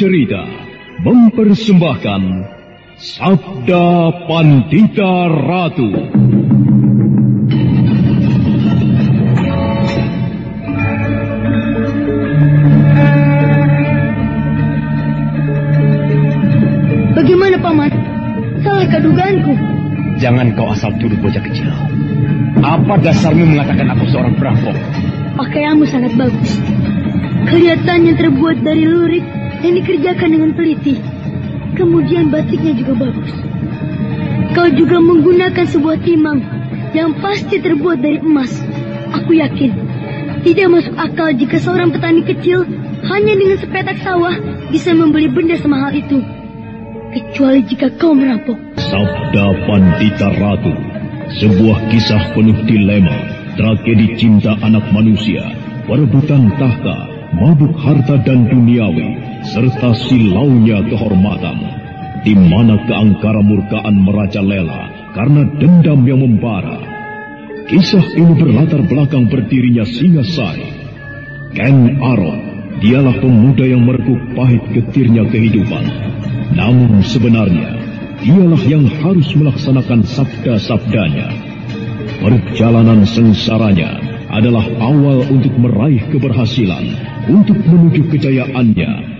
Cerita mempersembahkan Sabda Pandita Ratu. Bagaimana paman? Salahkah dugaanku? Jangan kau asal tuduh bocah kecil. Apa dasarmu mengatakan aku seorang perampok? Pakaianmu sangat bagus. Kelihatannya terbuat dari lurik yang dikerjakan dengan teliti. Kemudian batiknya juga bagus. Kau juga menggunakan sebuah timang yang pasti terbuat dari emas. Aku yakin tidak masuk akal jika seorang petani kecil hanya dengan sepetak sawah bisa membeli benda semahal itu. Kecuali jika kau merampok. Sabda Pandita Ratu, sebuah kisah penuh dilema, tragedi cinta anak manusia, perebutan tahta, mabuk harta dan duniawi, serta silaunya kehormatan, di mana keangkara murkaan merajalela karena dendam yang membara. Kisah ini berlatar belakang berdirinya Singasari. Ken Arok, dialah pemuda yang merekuk pahit getirnya kehidupan. Namun sebenarnya, dialah yang harus melaksanakan sabda-sabdanya. Perjalanan sengsaranya adalah awal untuk meraih keberhasilan, untuk menuju kejayaannya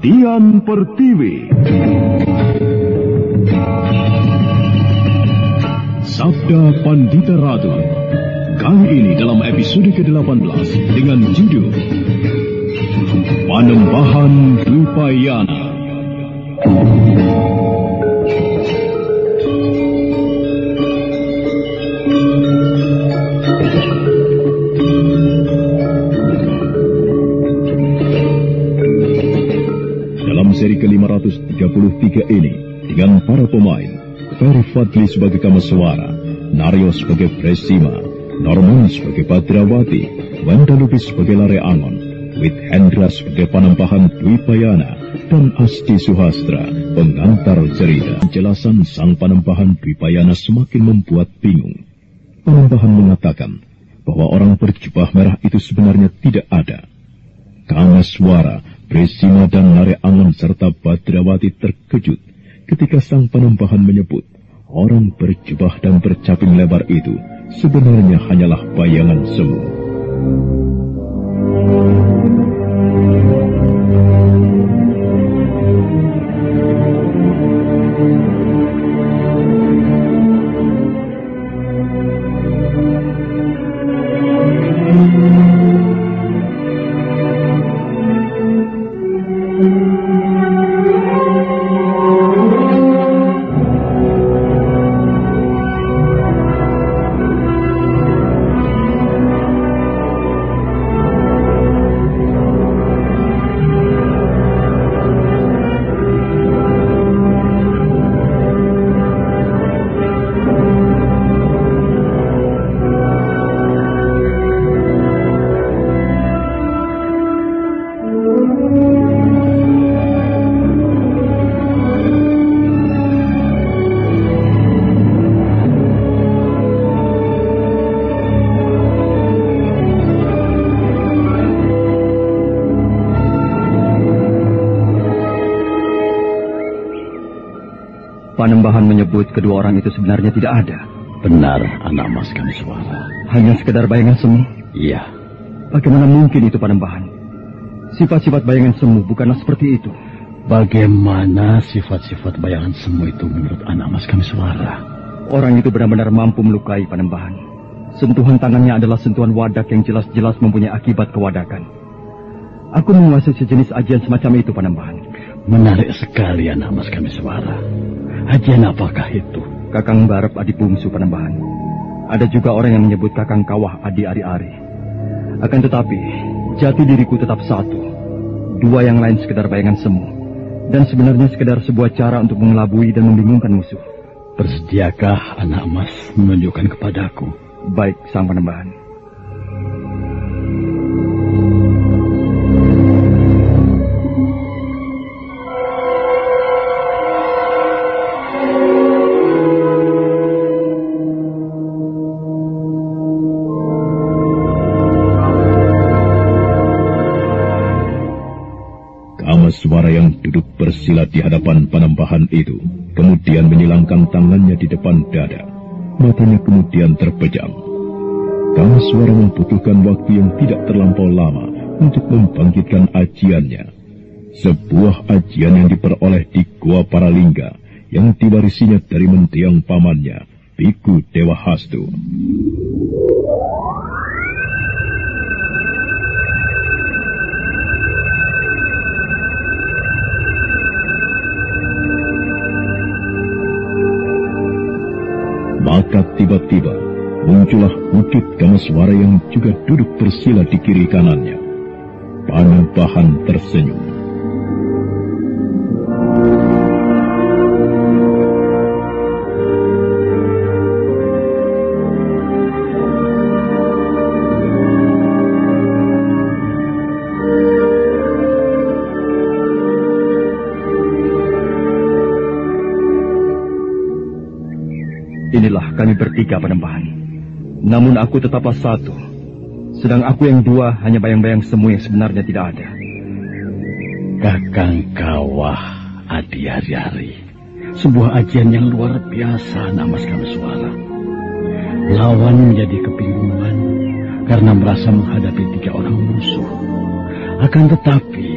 Dian Pertiwi. Sabda Pandita Ratu. Kali ini dalam episode ke-18 dengan judul Panembahan Dupayana. Fadli sebagai Kamaswara, Naryo sebagai Presima, Norman sebagai Badrawati, Wanda Lubis sebagai Lare Angon, Wit Hendra sebagai Panembahan Dwi Payana, dan Asti Suhastra, pengantar cerita. Penjelasan sang Panembahan Dwi semakin membuat bingung. Panembahan mengatakan bahwa orang berjubah merah itu sebenarnya tidak ada. Kamaswara, Presima dan Lare Angon serta Badrawati terkejut ketika sang Panembahan menyebut orang berjubah dan bercaping lebar itu sebenarnya hanyalah bayangan semu. Panembahan menyebut kedua orang itu sebenarnya tidak ada. Benar, anak mas kami suara. Hanya sekedar bayangan semu. Iya, Bagaimana mungkin itu Panembahan? Sifat-sifat bayangan semu bukanlah seperti itu. bagaimana sifat-sifat bayangan semu itu menurut anak mas kami suara? Orang itu benar-benar mampu melukai Panembahan. Sentuhan tangannya adalah sentuhan wadak yang jelas-jelas mempunyai akibat kewadakan. Aku menguasai sejenis ajian semacam itu Panembahan. Menarik sekali anak mas kami suara. Ajian apakah itu? Kakang Barep Adi Bungsu Panembahan. Ada juga orang yang menyebut Kakang Kawah Adi Ari-Ari. Akan tetapi, jati diriku tetap satu. Dua yang lain sekedar bayangan semu. Dan sebenarnya sekedar sebuah cara untuk mengelabui dan membingungkan musuh. Bersediakah anak emas menunjukkan kepadaku? Baik, Sang Panembahan. Di hadapan penambahan itu, kemudian menyilangkan tangannya di depan dada. Matanya kemudian terpejam. suara membutuhkan waktu yang tidak terlampau lama untuk membangkitkan ajiannya. Sebuah ajian yang diperoleh di Gua Paralingga yang diwarisinya dari mendiang pamannya, Biku Dewa Hastu. Tiba-tiba muncullah wujud Kamaswara yang juga duduk bersila di kiri kanannya. Panembahan tersenyum. Inilah kami bertiga penembahan. Namun aku tetaplah satu. Sedang aku yang dua hanya bayang-bayang semu yang sebenarnya tidak ada. Kakang Kawah Adi Hari-Hari. Sebuah ajian yang luar biasa nama suara. Lawan menjadi kebingungan karena merasa menghadapi tiga orang musuh. Akan tetapi,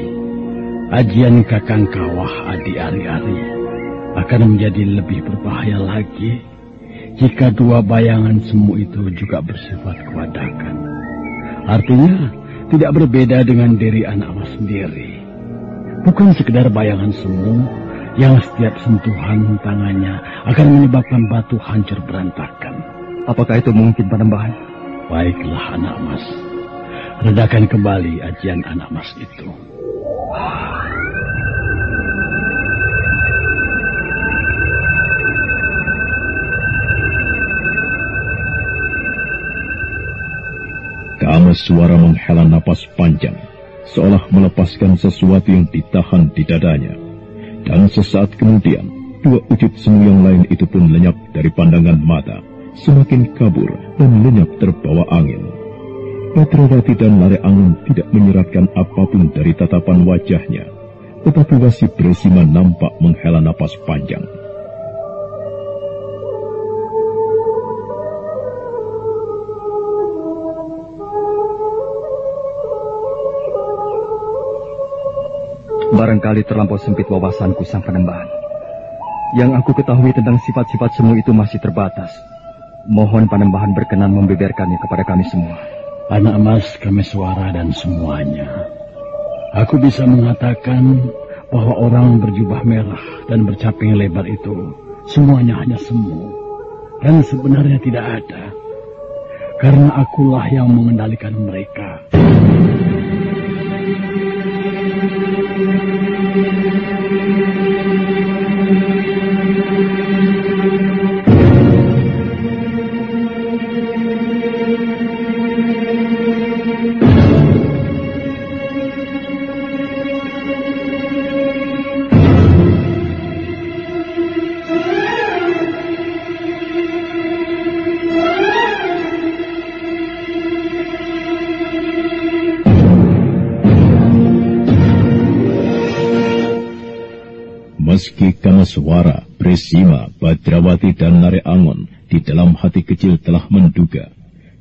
ajian Kakang Kawah Adi Ari-Ari akan menjadi lebih berbahaya lagi jika dua bayangan semu itu juga bersifat kewadakan. Artinya, tidak berbeda dengan diri anak mas sendiri. Bukan sekedar bayangan semu yang setiap sentuhan tangannya akan menyebabkan batu hancur berantakan. Apakah itu mungkin penembahan? Baiklah anak mas. Redakan kembali ajian anak mas itu. Suara menghela napas panjang, seolah melepaskan sesuatu yang ditahan di dadanya. Dan sesaat kemudian, dua wujud semu yang lain itu pun lenyap dari pandangan mata, semakin kabur dan lenyap terbawa angin. Petrawati dan Lare Angin tidak menyeratkan apa pun dari tatapan wajahnya, tetapi Wasi Bresima nampak menghela napas panjang. Barangkali terlampau sempit wawasanku sang penembahan. Yang aku ketahui tentang sifat-sifat semu itu masih terbatas. Mohon panembahan berkenan membeberkannya kepada kami semua. Anak emas kami suara dan semuanya. Aku bisa mengatakan bahwa orang berjubah merah dan bercaping lebar itu semuanya hanya semu. Dan sebenarnya tidak ada. Karena akulah yang mengendalikan mereka. Kamaswara, Presima, Badrawati, dan Nare Angon di dalam hati kecil telah menduga,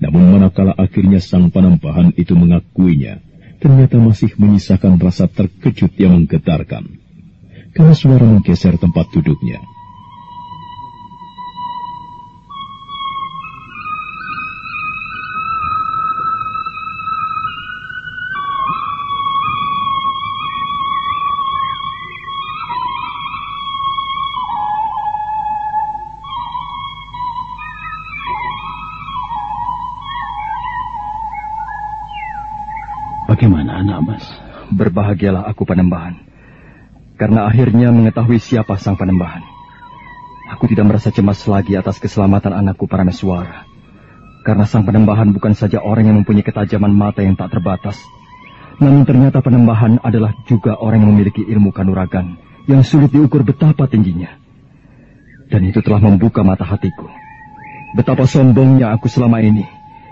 namun manakala akhirnya sang penambahan itu mengakuinya, ternyata masih menyisakan rasa terkejut yang menggetarkan. Kamaswara menggeser tempat duduknya. Berbahagialah aku penembahan. Karena akhirnya mengetahui siapa sang penembahan. Aku tidak merasa cemas lagi atas keselamatan anakku para Meswara. Karena sang penembahan bukan saja orang yang mempunyai ketajaman mata yang tak terbatas, namun ternyata penembahan adalah juga orang yang memiliki ilmu kanuragan yang sulit diukur betapa tingginya. Dan itu telah membuka mata hatiku. Betapa sombongnya aku selama ini,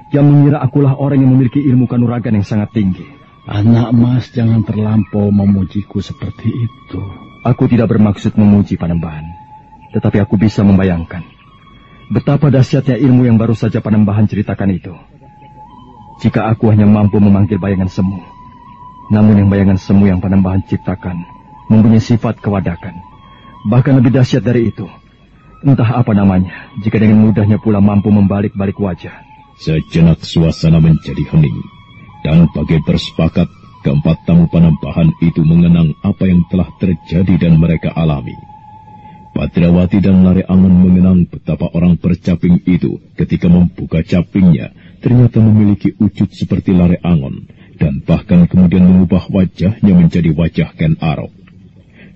yang mengira akulah orang yang memiliki ilmu kanuragan yang sangat tinggi. Anak mas jangan terlampau memujiku seperti itu. Aku tidak bermaksud memuji Panembahan, tetapi aku bisa membayangkan Betapa dahsyatnya ilmu yang baru saja Panembahan ceritakan itu. Jika aku hanya mampu memanggil bayangan semu, namun yang bayangan semu yang Panembahan ciptakan mempunyai sifat kewadakan. Bahkan lebih dahsyat dari itu. Entah apa namanya, jika dengan mudahnya pula mampu membalik-balik wajah. Sejenak suasana menjadi hening, dan bagai bersepakat, keempat tamu Panembahan itu mengenang apa yang telah terjadi dan mereka alami. Padrawati dan Lare Angon mengenang betapa orang percaping itu ketika membuka capingnya ternyata memiliki wujud seperti Lare Angon dan bahkan kemudian mengubah wajahnya menjadi wajah Ken Arok.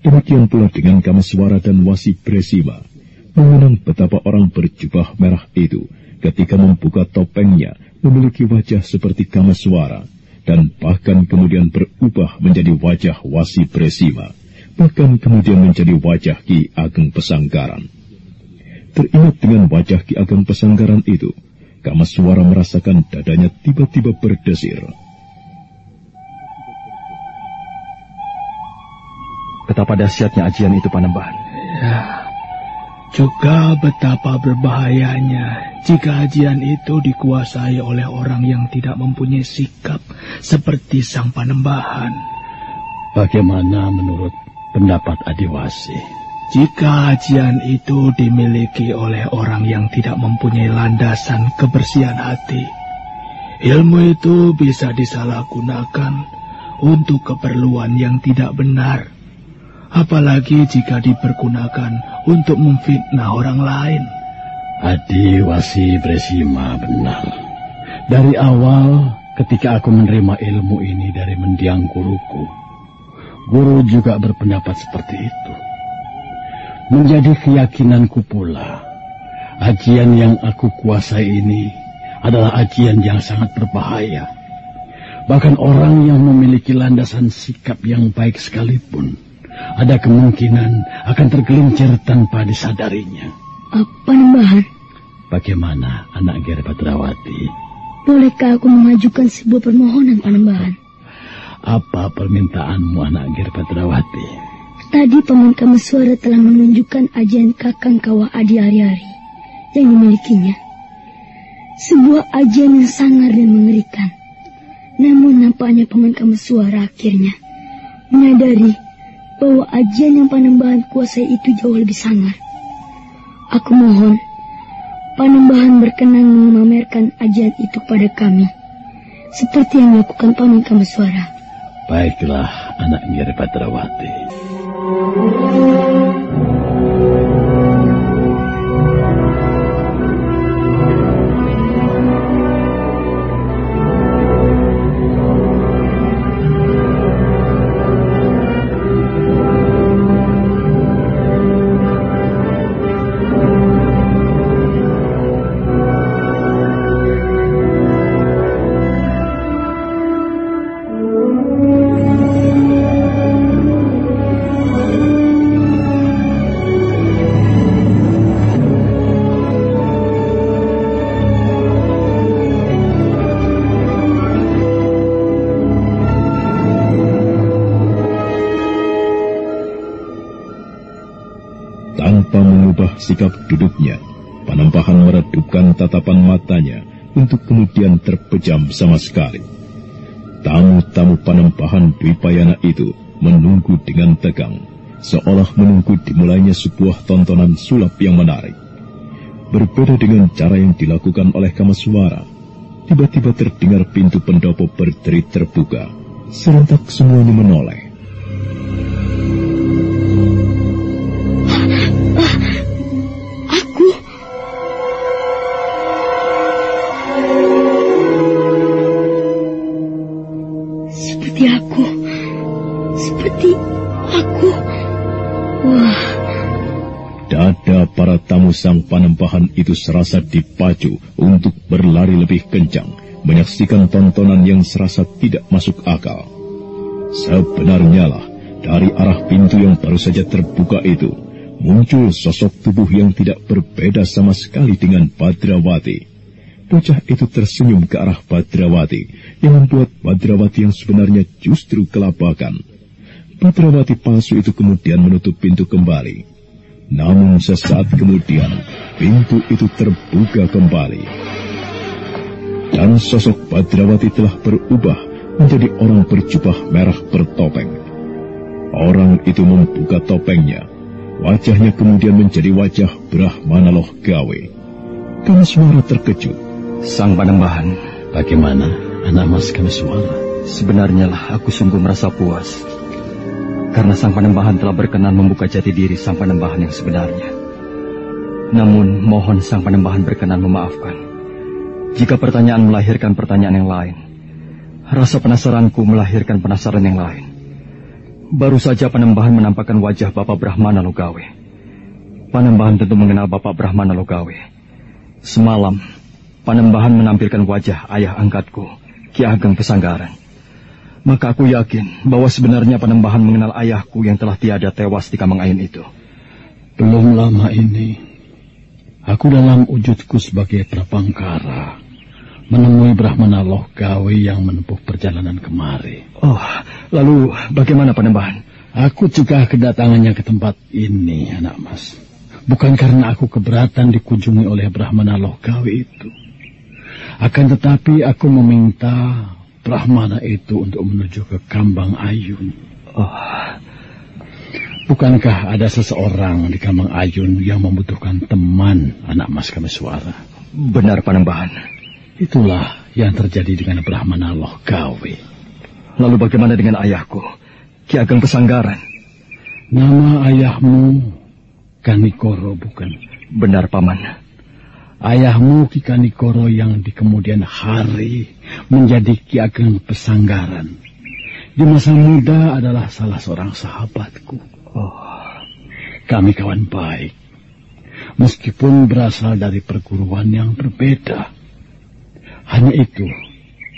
Demikian pula dengan Kamaswara dan Wasi Bresima mengenang betapa orang berjubah merah itu ketika membuka topengnya memiliki wajah seperti Kamaswara dan bahkan kemudian berubah menjadi wajah Wasi Bresima bahkan kemudian menjadi wajah Ki Ageng Pesanggaran. Teringat dengan wajah Ki Ageng Pesanggaran itu, Kamaswara merasakan dadanya tiba-tiba berdesir. Betapa dahsyatnya ajian itu Panembahan. Ya, juga betapa berbahayanya jika ajian itu dikuasai oleh orang yang tidak mempunyai sikap seperti sang Panembahan. Bagaimana menurut pendapat Adiwasi. Jika ajian itu dimiliki oleh orang yang tidak mempunyai landasan kebersihan hati, ilmu itu bisa disalahgunakan untuk keperluan yang tidak benar. Apalagi jika dipergunakan untuk memfitnah orang lain. Adiwasi Bresima benar. Dari awal ketika aku menerima ilmu ini dari mendiang guruku, Guru juga berpendapat seperti itu. Menjadi keyakinanku pula, ajian yang aku kuasai ini adalah ajian yang sangat berbahaya. Bahkan orang yang memiliki landasan sikap yang baik sekalipun, ada kemungkinan akan tergelincir tanpa disadarinya. Apa nambahan? Bagaimana anak Ger Badrawati? Bolehkah aku memajukan sebuah permohonan Panembahan? Apa permintaanmu anak Girpatrawati? Tadi Paman Kameswara telah menunjukkan ajian Kakang Kawah Adi Hari-Hari yang dimilikinya. Sebuah ajian yang sangar dan mengerikan. Namun nampaknya Paman Kameswara akhirnya menyadari bahwa ajian yang Panembahan kuasai itu jauh lebih sangar. Aku mohon Panembahan berkenan memamerkan ajian itu pada kami. Seperti yang dilakukan Paman Kameswara. Baiklah, anak Nyeri Padrawati. Sama sekali. Tamu-tamu Panembahan Dwipayana itu menunggu dengan tegang, seolah menunggu dimulainya sebuah tontonan sulap yang menarik. Berbeda dengan cara yang dilakukan oleh Kamaswara, tiba-tiba terdengar pintu pendopo berderit terbuka. Serentak semuanya menoleh. Sang panembahan itu serasa dipacu untuk berlari lebih kencang, menyaksikan tontonan yang serasa tidak masuk akal. Sebenarnya lah, dari arah pintu yang baru saja terbuka itu, muncul sosok tubuh yang tidak berbeda sama sekali dengan Badrawati. Bocah itu tersenyum ke arah Badrawati, yang membuat Badrawati yang sebenarnya justru kelabakan. Badrawati palsu itu kemudian menutup pintu kembali. Namun sesaat kemudian, pintu itu terbuka kembali. Dan sosok Badrawati telah berubah menjadi orang berjubah merah bertopeng. Orang itu membuka topengnya. Wajahnya kemudian menjadi wajah Brahmana Loh Gawe. Karena suara terkejut. Sang Panembahan, Bagaimana, anak mas kami suara? sebenarnya lah aku sungguh merasa puas. Karena Sang Panembahan telah berkenan membuka jati diri Sang Panembahan yang sebenarnya. Namun, mohon Sang Panembahan berkenan memaafkan. Jika pertanyaan melahirkan pertanyaan yang lain, rasa penasaranku melahirkan penasaran yang lain. Baru saja Panembahan menampakkan wajah Bapak Brahmana Logawe. Panembahan tentu mengenal Bapak Brahmana Logawe. Semalam, Panembahan menampilkan wajah ayah angkatku, Ki Ageng Pesanggaran. Maka aku yakin bahwa sebenarnya Panembahan mengenal ayahku yang telah tiada tewas di Kamang Ayun itu. Belum lama ini, aku dalam wujudku sebagai prapangkara menemui Brahmana Loh Gawe yang menempuh perjalanan kemari. Oh, lalu bagaimana Panembahan? Aku juga kedatangannya ke tempat ini, anak mas. Bukan karena aku keberatan dikunjungi oleh Brahmana Loh Gawe itu. Akan tetapi aku meminta Brahmana itu untuk menuju ke Kambang Ayun. Oh, Bukankah ada seseorang di Kambang Ayun yang membutuhkan teman anak mas kami suara? benar Panembahan. Itulah yang terjadi dengan Brahmana Loh Gawe. Lalu bagaimana dengan ayahku, Ki Ageng Pesanggaran? Nama ayahmu Kanikoro bukan? Benar Paman. Ayahmu Ki Kanikoro yang di kemudian hari menjadi Ki Ageng Pesanggaran. Di masa muda adalah salah seorang sahabatku. Oh, Kami kawan baik. Meskipun berasal dari perguruan yang berbeda. Hanya itu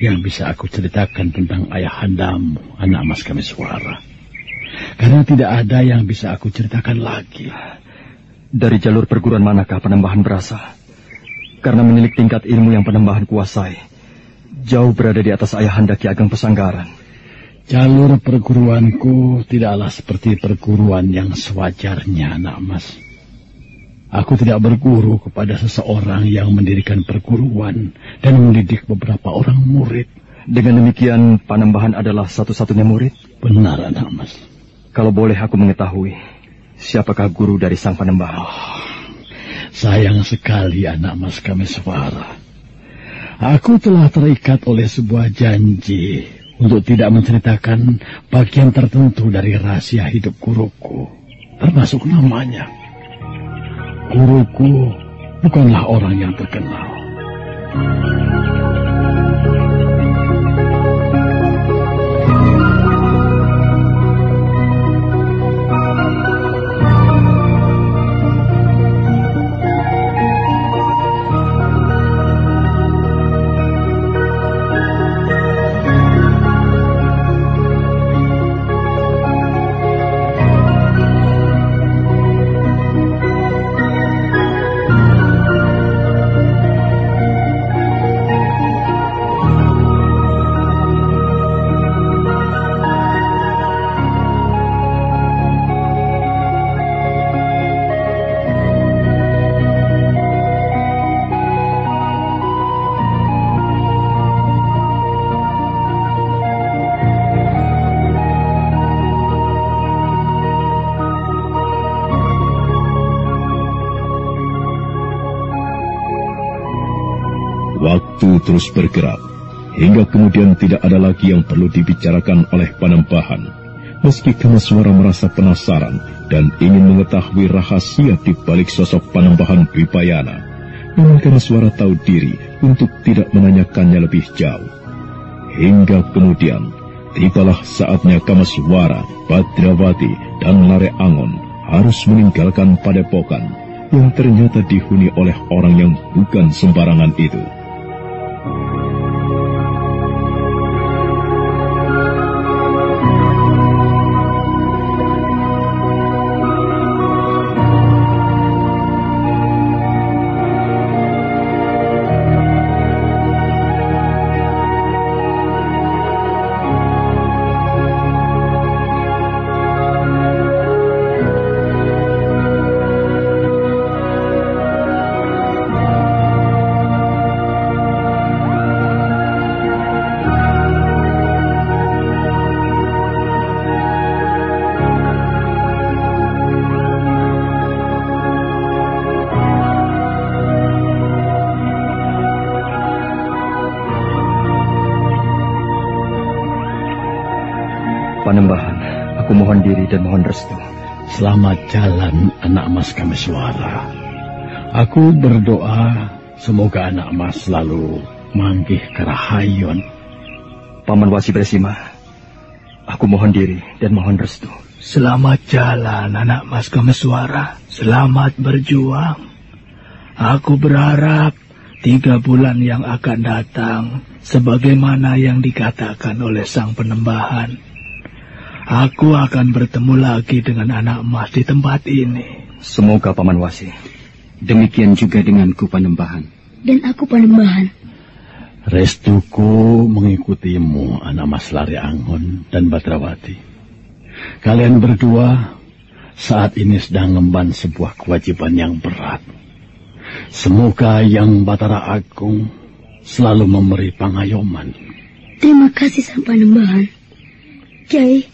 yang bisa aku ceritakan tentang ayahandamu, anak mas kami suara. Karena tidak ada yang bisa aku ceritakan lagi. dari jalur perguruan manakah Panembahan berasal? Karena menilik tingkat ilmu yang Panembahan kuasai, jauh berada di atas ayahanda Ki Ageng Pesanggaran. Jalur perguruanku tidaklah seperti perguruan yang sewajarnya, anak mas. Aku tidak berguru kepada seseorang yang mendirikan perguruan dan mendidik beberapa orang murid. Dengan demikian, Panembahan adalah satu-satunya murid. Benar, anak mas. Kalau boleh aku mengetahui, siapakah guru dari sang Panembahan? Sayang sekali anak mas kami suara. Aku telah terikat oleh sebuah janji untuk tidak menceritakan bagian tertentu dari rahasia hidup guruku, termasuk namanya. Guruku bukanlah orang yang terkenal. Terus bergerak, hingga kemudian tidak ada lagi yang perlu dibicarakan oleh Panembahan. Meski Kamaswara merasa penasaran dan ingin mengetahui rahasia di balik sosok Panembahan Dwipayana, namun Kamaswara tahu diri untuk tidak menanyakannya lebih jauh. Hingga kemudian, tibalah saatnya Kamaswara, Badrawati, dan Lare Angon harus meninggalkan padepokan yang ternyata dihuni oleh orang yang bukan sembarangan itu. Selamat jalan anak mas kami suara. Aku berdoa semoga anak mas selalu manggih kerahayon. Paman Wasi Bresima, aku mohon diri dan mohon restu. Selamat jalan anak mas Kameswara. Selamat berjuang. Aku berharap tiga bulan yang akan datang sebagaimana yang dikatakan oleh sang penembahan Aku akan bertemu lagi dengan anak emas di tempat ini. Semoga Paman Wasi. Demikian juga denganku Panembahan. Dan aku Panembahan. Restuku mengikutimu, anak Mas Lari Angon dan Badrawati. Kalian berdua saat ini sedang mengemban sebuah kewajiban yang berat. Semoga yang Batara Agung selalu memberi pangayoman. Terima kasih Sang Panembahan. Kiai,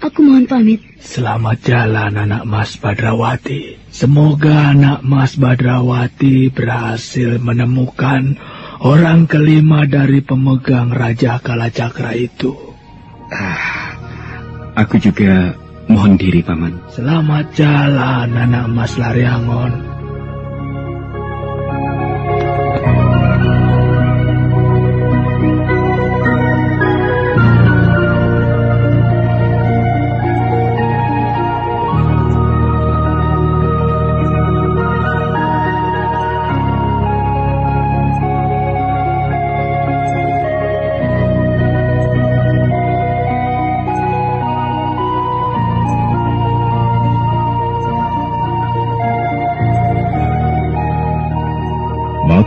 Aku mohon pamit. Selamat jalan anak Mas Badrawati. Semoga anak Mas Badrawati berhasil menemukan orang kelima dari pemegang Raja Kalacakra itu. Ah, aku juga mohon diri, Paman. Selamat jalan anak Mas Lariangon.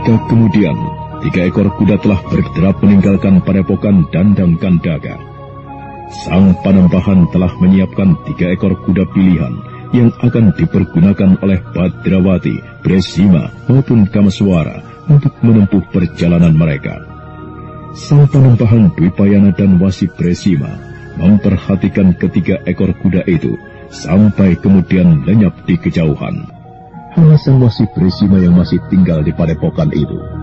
Maka kemudian tiga ekor kuda telah berderap meninggalkan padepokan Dandang Kandaga. Sang Panembahan telah menyiapkan tiga ekor kuda pilihan yang akan dipergunakan oleh Badrawati, Bresima maupun Kamaswara untuk menempuh perjalanan mereka. Sang Panembahan Dwipayana dan Wasi Bresima memperhatikan ketiga ekor kuda itu sampai kemudian lenyap di kejauhan hanya sang wasi Bresima yang masih tinggal di padepokan itu.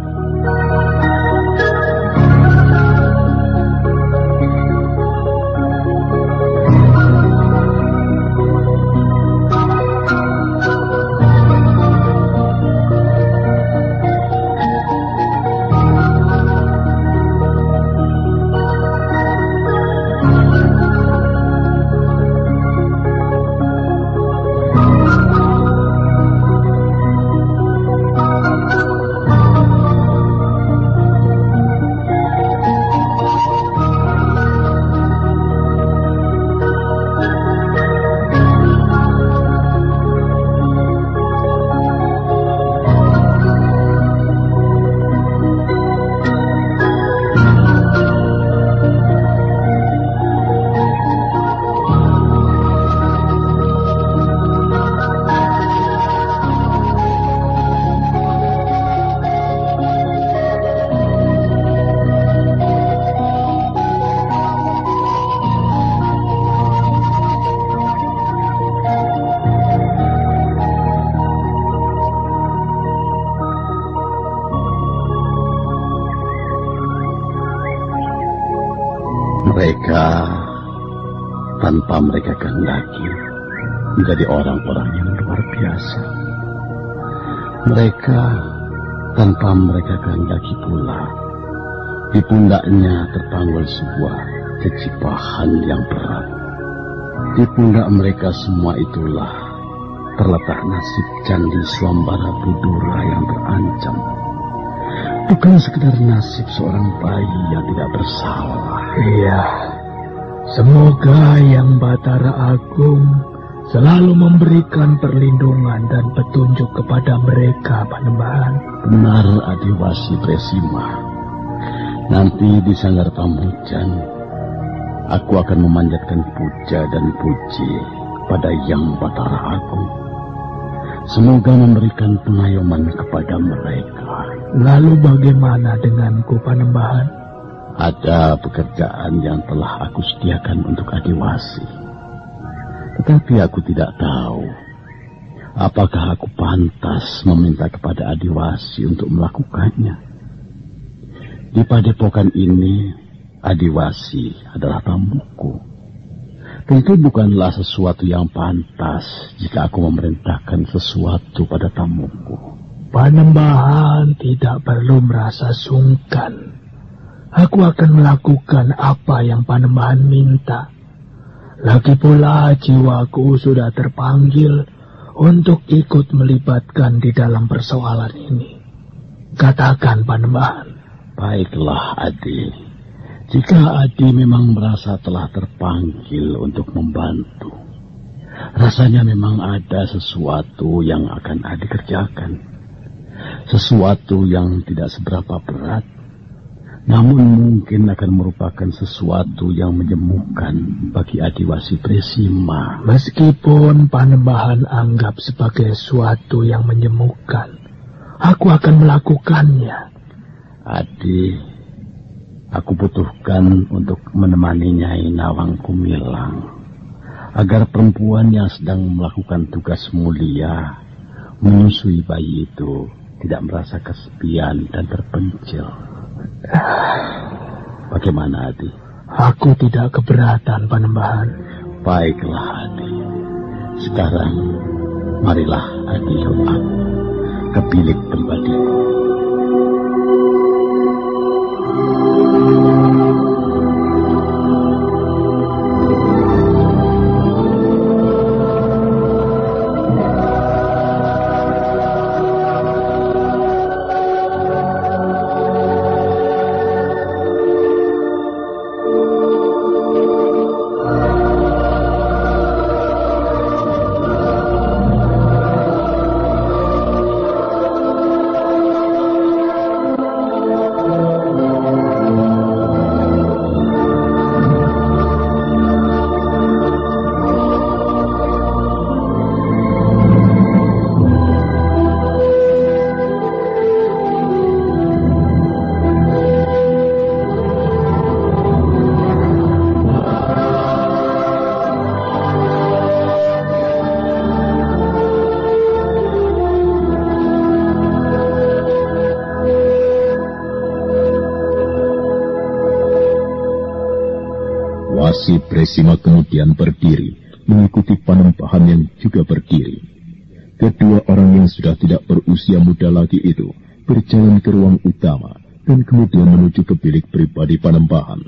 Mereka tanpa mereka kehendaki pula di pundaknya terpanggul sebuah kecipahan yang berat. Di pundak mereka semua itulah terletak nasib Candi Swambara Budura yang terancam. Bukan sekedar nasib seorang bayi yang tidak bersalah. Iya, semoga yang Batara Agung selalu memberikan perlindungan dan petunjuk kepada mereka, Panembahan. Benar Adiwasi Presima. Nanti di Sanggar Pamujan, aku akan memanjatkan puja dan puji pada Yang Batara Agung. Semoga memberikan pengayoman kepada mereka. Lalu bagaimana denganku, Panembahan? Ada pekerjaan yang telah aku sediakan untuk Adiwasi. Tetapi aku tidak tahu apakah aku pantas meminta kepada Adiwasi untuk melakukannya. Di padepokan ini, Adiwasi adalah tamuku. Tentu bukanlah sesuatu yang pantas jika aku memerintahkan sesuatu pada tamuku. Panembahan tidak perlu merasa sungkan. Aku akan melakukan apa yang Panembahan minta. Lagi pula jiwaku sudah terpanggil untuk ikut melibatkan di dalam persoalan ini. Katakan Panembahan. Baiklah Adi. Jika Adi memang merasa telah terpanggil untuk membantu, rasanya memang ada sesuatu yang akan Adi kerjakan. Sesuatu yang tidak seberapa berat, namun mungkin akan merupakan sesuatu yang menjemukan bagi Adiwasi Presima. Meskipun Panembahan anggap sebagai sesuatu yang menyemukan, aku akan melakukannya. Adi, aku butuhkan untuk menemani Nyai Nawang Kumilang agar perempuan yang sedang melakukan tugas mulia menyusui bayi itu tidak merasa kesepian dan terpencil. Bagaimana Adi? Aku tidak keberatan Panembahan. Baiklah Adi. Sekarang marilah Adi ikut aku ke bilik pribadiku. Wasi Presima kemudian berdiri, mengikuti Panembahan yang juga berdiri. Kedua orang yang sudah tidak berusia muda lagi itu berjalan ke ruang utama dan kemudian menuju ke bilik pribadi Panembahan.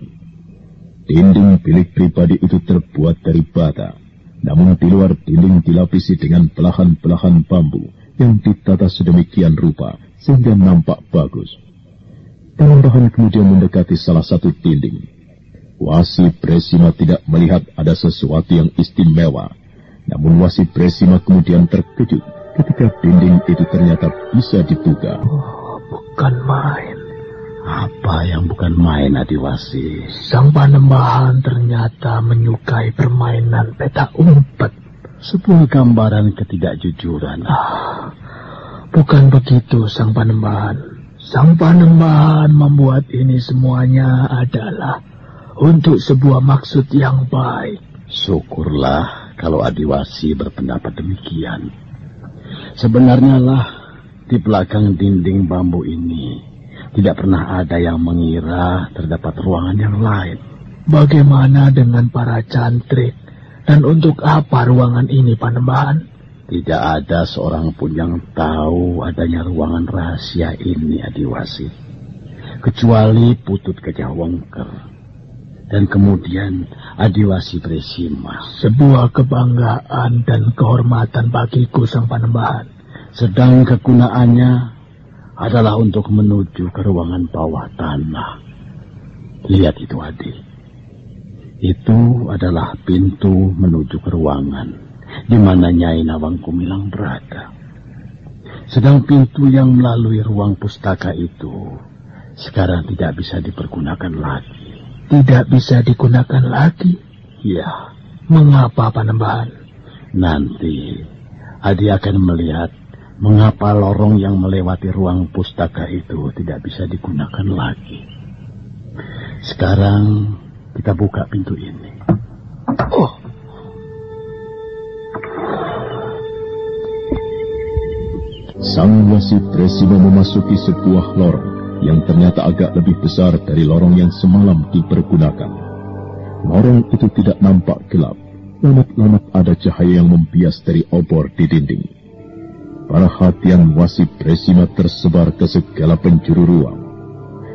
Dinding bilik pribadi itu terbuat dari bata, namun di luar dinding dilapisi dengan belahan-belahan bambu yang ditata sedemikian rupa sehingga nampak bagus. Panembahan kemudian mendekati salah satu dinding. Wasi Presima tidak melihat ada sesuatu yang istimewa. Namun Wasi Presima kemudian terkejut ketika dinding itu ternyata bisa dibuka. Oh, bukan main. Apa yang bukan main Adiwasi? Sang Panembahan ternyata menyukai permainan peta umpet. Sebuah gambaran ketidakjujuran. Ah, bukan begitu Sang Panembahan. Sang Panembahan membuat ini semuanya adalah untuk sebuah maksud yang baik. Syukurlah kalau Adiwasi berpendapat demikian. Sebenarnya lah di belakang dinding bambu ini tidak pernah ada yang mengira terdapat ruangan yang lain. Bagaimana dengan para cantrik? Dan untuk apa ruangan ini, Panembahan? Tidak ada seorang pun yang tahu adanya ruangan rahasia ini, Adiwasi. Kecuali Putut Gajah Wongker. Dan kemudian Adiwasi Presima. Sebuah kebanggaan dan kehormatan bagiku sang panembahan. Sedang kegunaannya adalah untuk menuju ke ruangan bawah tanah. Lihat itu Adi. Itu adalah pintu menuju ke ruangan di mana Nyai Nawang Kumilang berada. Sedang pintu yang melalui ruang pustaka itu sekarang tidak bisa dipergunakan lagi. Tidak bisa digunakan lagi? Ya. Mengapa Panembahan? Nanti Adi akan melihat mengapa lorong yang melewati ruang pustaka itu tidak bisa digunakan lagi. Sekarang kita buka pintu ini. Oh. Sang wasit Resima memasuki sebuah lorong yang ternyata agak lebih besar dari lorong yang semalam dipergunakan. Lorong itu tidak nampak gelap, lamat-lamat ada cahaya yang membias dari obor di dinding. Para hatian wasit Resima tersebar ke segala penjuru ruang.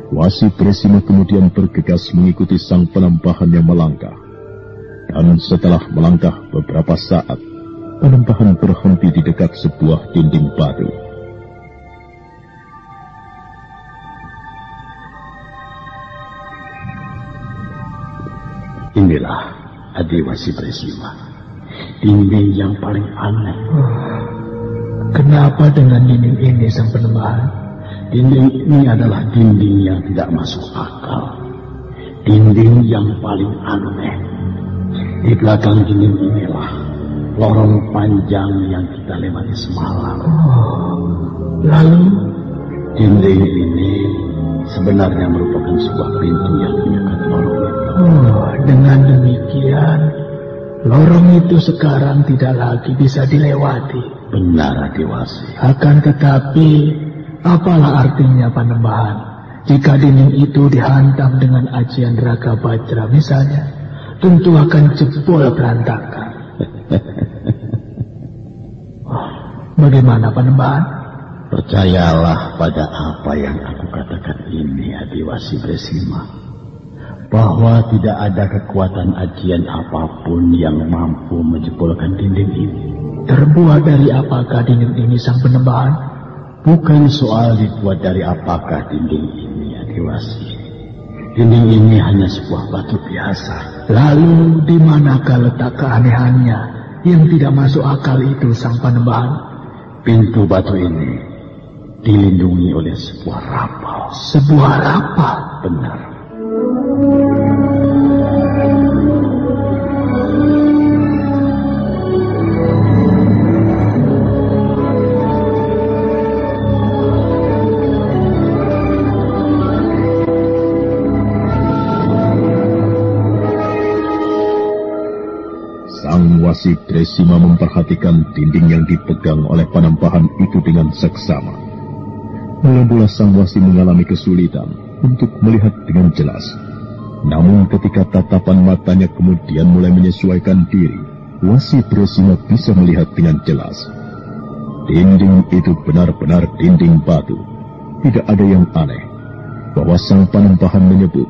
Wasit Resima kemudian bergegas mengikuti sang penampahan yang melangkah. Dan setelah melangkah beberapa saat, penampahan berhenti di dekat sebuah dinding batu. Inilah Adiwasi Presima. Dinding yang paling aneh. Oh, kenapa dengan dinding ini sang penembahan? Dinding ini adalah dinding yang tidak masuk akal. Dinding yang paling aneh. Di belakang dinding inilah lorong panjang yang kita lewati semalam. Oh, lalu dinding ini sebenarnya merupakan sebuah pintu yang menyekat lorong itu. Oh, dengan demikian, lorong itu sekarang tidak lagi bisa dilewati. Benar, Adiwasi. Akan tetapi, apalah artinya panembahan jika dinding itu dihantam dengan ajian raga bajra misalnya, tentu akan jebol berantakan. Bagaimana panembahan? Percayalah pada apa yang aku katakan ini, Adiwasi Bresima. Bahwa tidak ada kekuatan ajian apa pun yang mampu menjebolkan dinding ini. Terbuat dari apakah dinding ini sang penembahan? Bukan soal dibuat dari apakah dinding ini, Adiwasi. Dinding ini hanya sebuah batu biasa. Lalu di manakah letak keanehannya yang tidak masuk akal itu sang penembahan? Pintu batu ini dilindungi oleh sebuah rapal. Sebuah rapal? Benar. Sang wasit Tresima memperhatikan dinding yang dipegang oleh penampahan itu dengan seksama. Mula-mula sang wasi mengalami kesulitan untuk melihat dengan jelas. Namun ketika tatapan matanya kemudian mulai menyesuaikan diri, wasi Presima bisa melihat dengan jelas. Dinding itu benar-benar dinding batu. Tidak ada yang aneh bahwa sang panempahan menyebut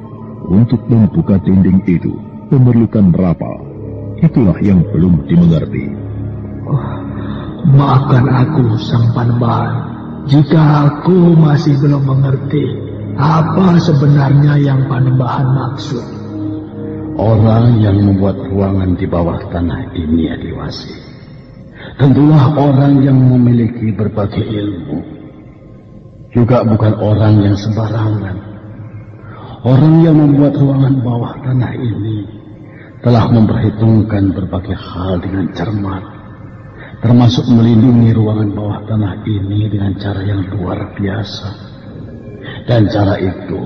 untuk membuka dinding itu memerlukan rapal. Itulah yang belum dimengerti. Oh, maafkan aku, sang panembahan. Jika aku masih belum mengerti apa sebenarnya yang Panembahan maksud. Orang yang membuat ruangan di bawah tanah ini Adiwasi. Tentulah orang yang memiliki berbagai ilmu. Juga bukan orang yang sembarangan. Orang yang membuat ruangan bawah tanah ini telah memperhitungkan berbagai hal dengan cermat termasuk melindungi ruangan bawah tanah ini dengan cara yang luar biasa. Dan cara itu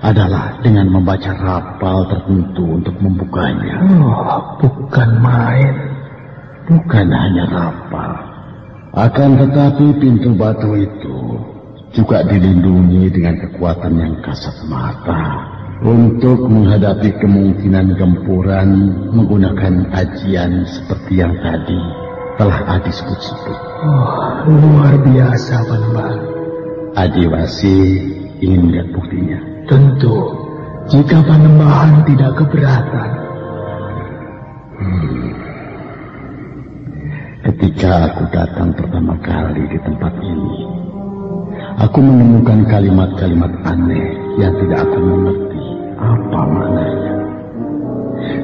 adalah dengan membaca rapal tertentu untuk membukanya. Oh, bukan main. Bukan hanya rapal. Akan tetapi pintu batu itu juga dilindungi dengan kekuatan yang kasat mata untuk menghadapi kemungkinan gempuran menggunakan ajian seperti yang tadi telah Adi sebut-sebut. Oh, luar biasa, Panembahan. Adi Wasi ingin melihat buktinya. Tentu. Jika Panembahan tidak keberatan. Hmm. Ketika aku datang pertama kali di tempat ini, aku menemukan kalimat-kalimat aneh yang tidak aku mengerti apa maknanya.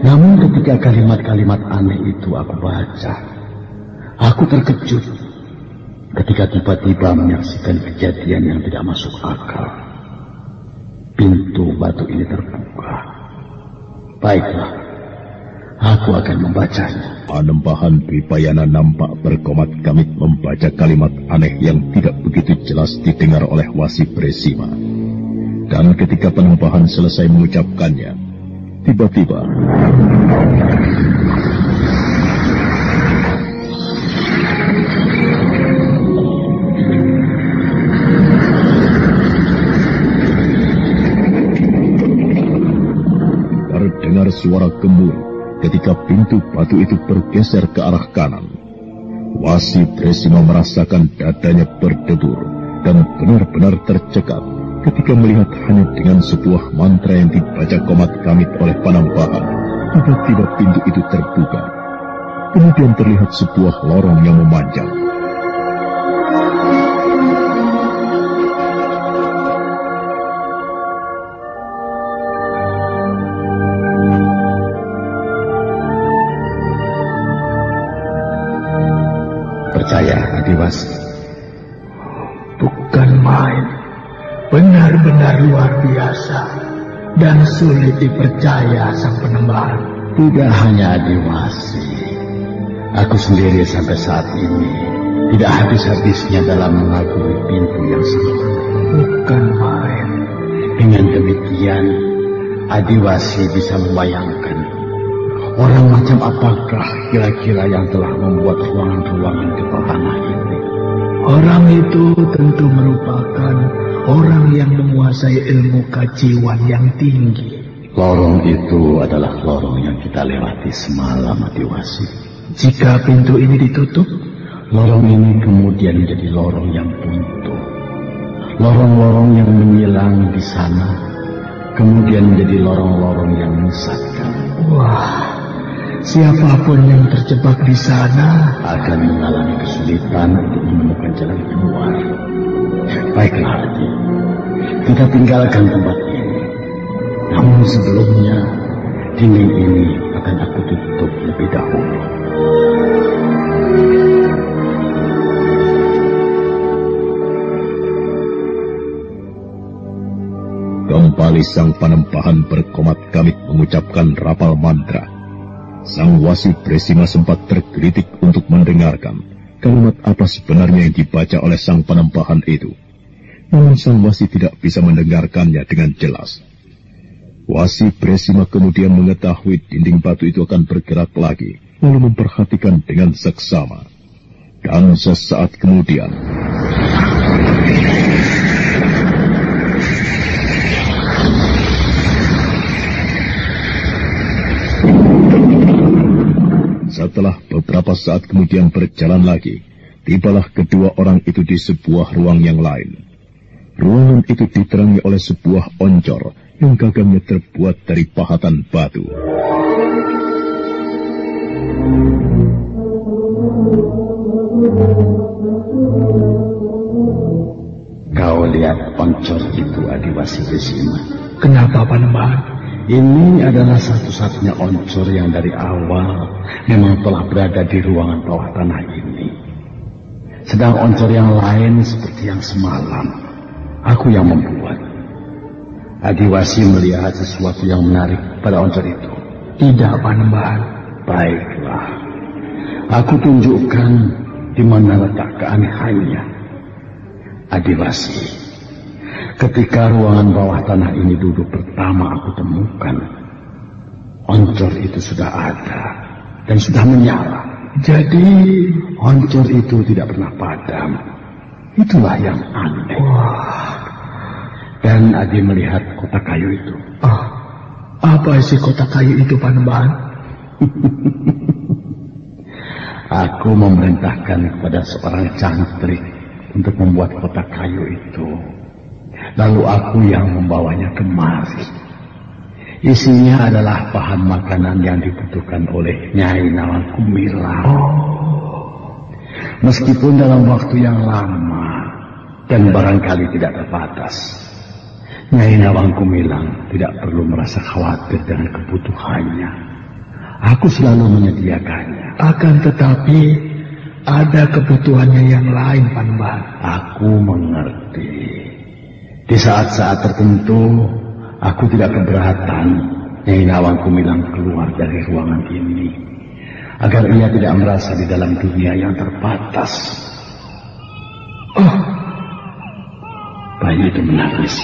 Namun ketika kalimat-kalimat aneh itu aku baca, aku terkejut ketika tiba-tiba menyaksikan kejadian yang tidak masuk akal. Pintu batu ini terbuka. Baiklah, aku akan membacanya. Panembahan Bipayana nampak berkomat kamit membaca kalimat aneh yang tidak begitu jelas didengar oleh Wasi Presima. Dan ketika penembahan selesai mengucapkannya, tiba-tiba suara gemuruh ketika pintu batu itu bergeser ke arah kanan. Wasi Presima merasakan dadanya berdebur dan benar-benar tercekat ketika melihat hanya dengan sebuah mantra yang dibaca komat kamit oleh Panambahan. Tiba-tiba pintu itu terbuka. Kemudian terlihat sebuah lorong yang memanjang. Adiwasi. Bukan main. Benar-benar luar biasa. Dan sulit dipercaya sang penembahan. Tidak hanya Adiwasi. Aku sendiri sampai saat ini tidak habis-habisnya dalam mengagumi pintu yang sama. Bukan main. Dengan demikian, Adiwasi bisa membayangkan orang macam apakah kira-kira yang telah membuat ruangan-ruangan di bawah tanah ini. Orang itu tentu merupakan orang yang menguasai ilmu kajiwan yang tinggi. Lorong itu adalah lorong yang kita lewati semalam, Adiwasi. Jika pintu ini ditutup, Lorong ini kemudian menjadi lorong yang buntu. Lorong-lorong yang menyilang di sana, kemudian menjadi lorong-lorong yang menyesatkan. wah, siapa pun yang terjebak di sana Akan mengalami kesulitan untuk menemukan jalan keluar. Baiklah, Arti. Kita tinggalkan tempat ini. Namun sebelumnya, dinding ini akan aku tutup lebih dahulu. Kembali sang panembahan berkomat kamit mengucapkan rapal mantra. Sang wasi Presima sempat tergelitik untuk mendengarkan kalimat apa sebenarnya yang dibaca oleh sang panembahan itu. Namun sang wasi tidak bisa mendengarkannya dengan jelas. Wasi Presima kemudian mengetahui dinding batu itu akan bergerak lagi, lalu memperhatikan dengan seksama. Dan sesaat kemudian, Setelah beberapa saat kemudian berjalan lagi, tibalah kedua orang itu di sebuah ruang yang lain. Ruangan itu diterangi oleh sebuah oncor yang gagangnya terbuat dari pahatan batu. Kau lihat oncor itu Adiwasi Besima. kenapa panembahan? Ini adalah satu-satunya oncor yang dari awal memang telah berada di ruangan bawah tanah ini. Sedang oncor yang lain seperti yang semalam, aku yang membuat. Adiwasi melihat sesuatu yang menarik pada oncor itu. Tidak panembahan. Baiklah, aku tunjukkan di mana letak keanehannya. Adiwasi, ketika ruangan bawah tanah ini duduk pertama aku temukan, oncor itu sudah ada dan sudah menyala. Jadi, Oncor itu tidak pernah padam. Itulah yang aneh. Dan Adi melihat kotak kayu itu. ah, apa isi kotak kayu itu panembahan? Aku memerintahkan kepada seorang cantrik untuk membuat kotak kayu itu. Lalu aku yang membawanya kemari. Isinya adalah bahan makanan yang dibutuhkan oleh Nyai Nawang Kumilang. Meskipun dalam waktu yang lama dan barangkali tidak terbatas, Nyai Nawang Kumilang tidak perlu merasa khawatir dengan kebutuhannya. Aku selalu menyediakannya. Akan tetapi ada kebutuhannya yang lain, Panembahan. Aku mengerti. Di saat-saat tertentu, Aku tidak keberatan Nyai Nawang Kumilang keluar dari ruangan ini agar ia tidak merasa di dalam dunia yang terbatas. Oh, bayi itu menangis.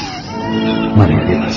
Mari kita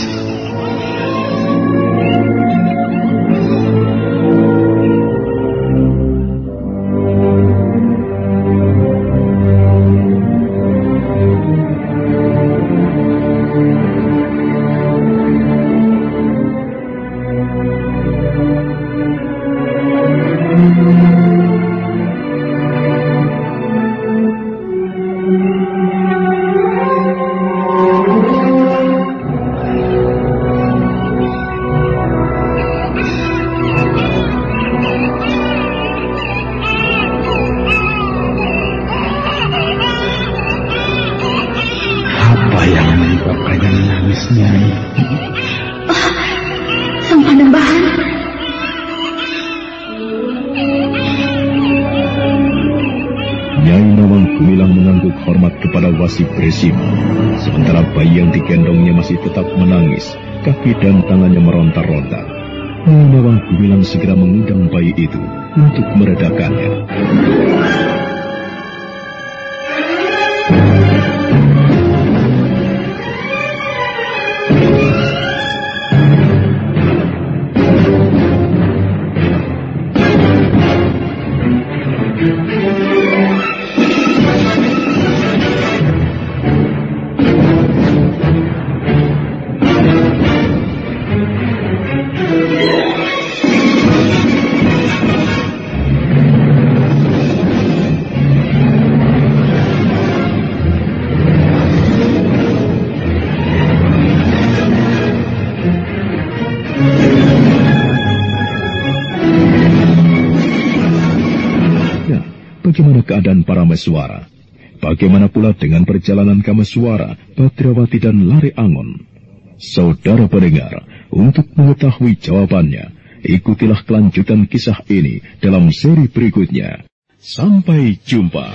Gumilang segera mengundang bayi itu untuk meredakannya. Perjalanan Kameswara, Badrawati dan Lare Angon? Saudara pendengar, untuk mengetahui jawabannya, ikutilah kelanjutan kisah ini dalam seri berikutnya. Sampai jumpa.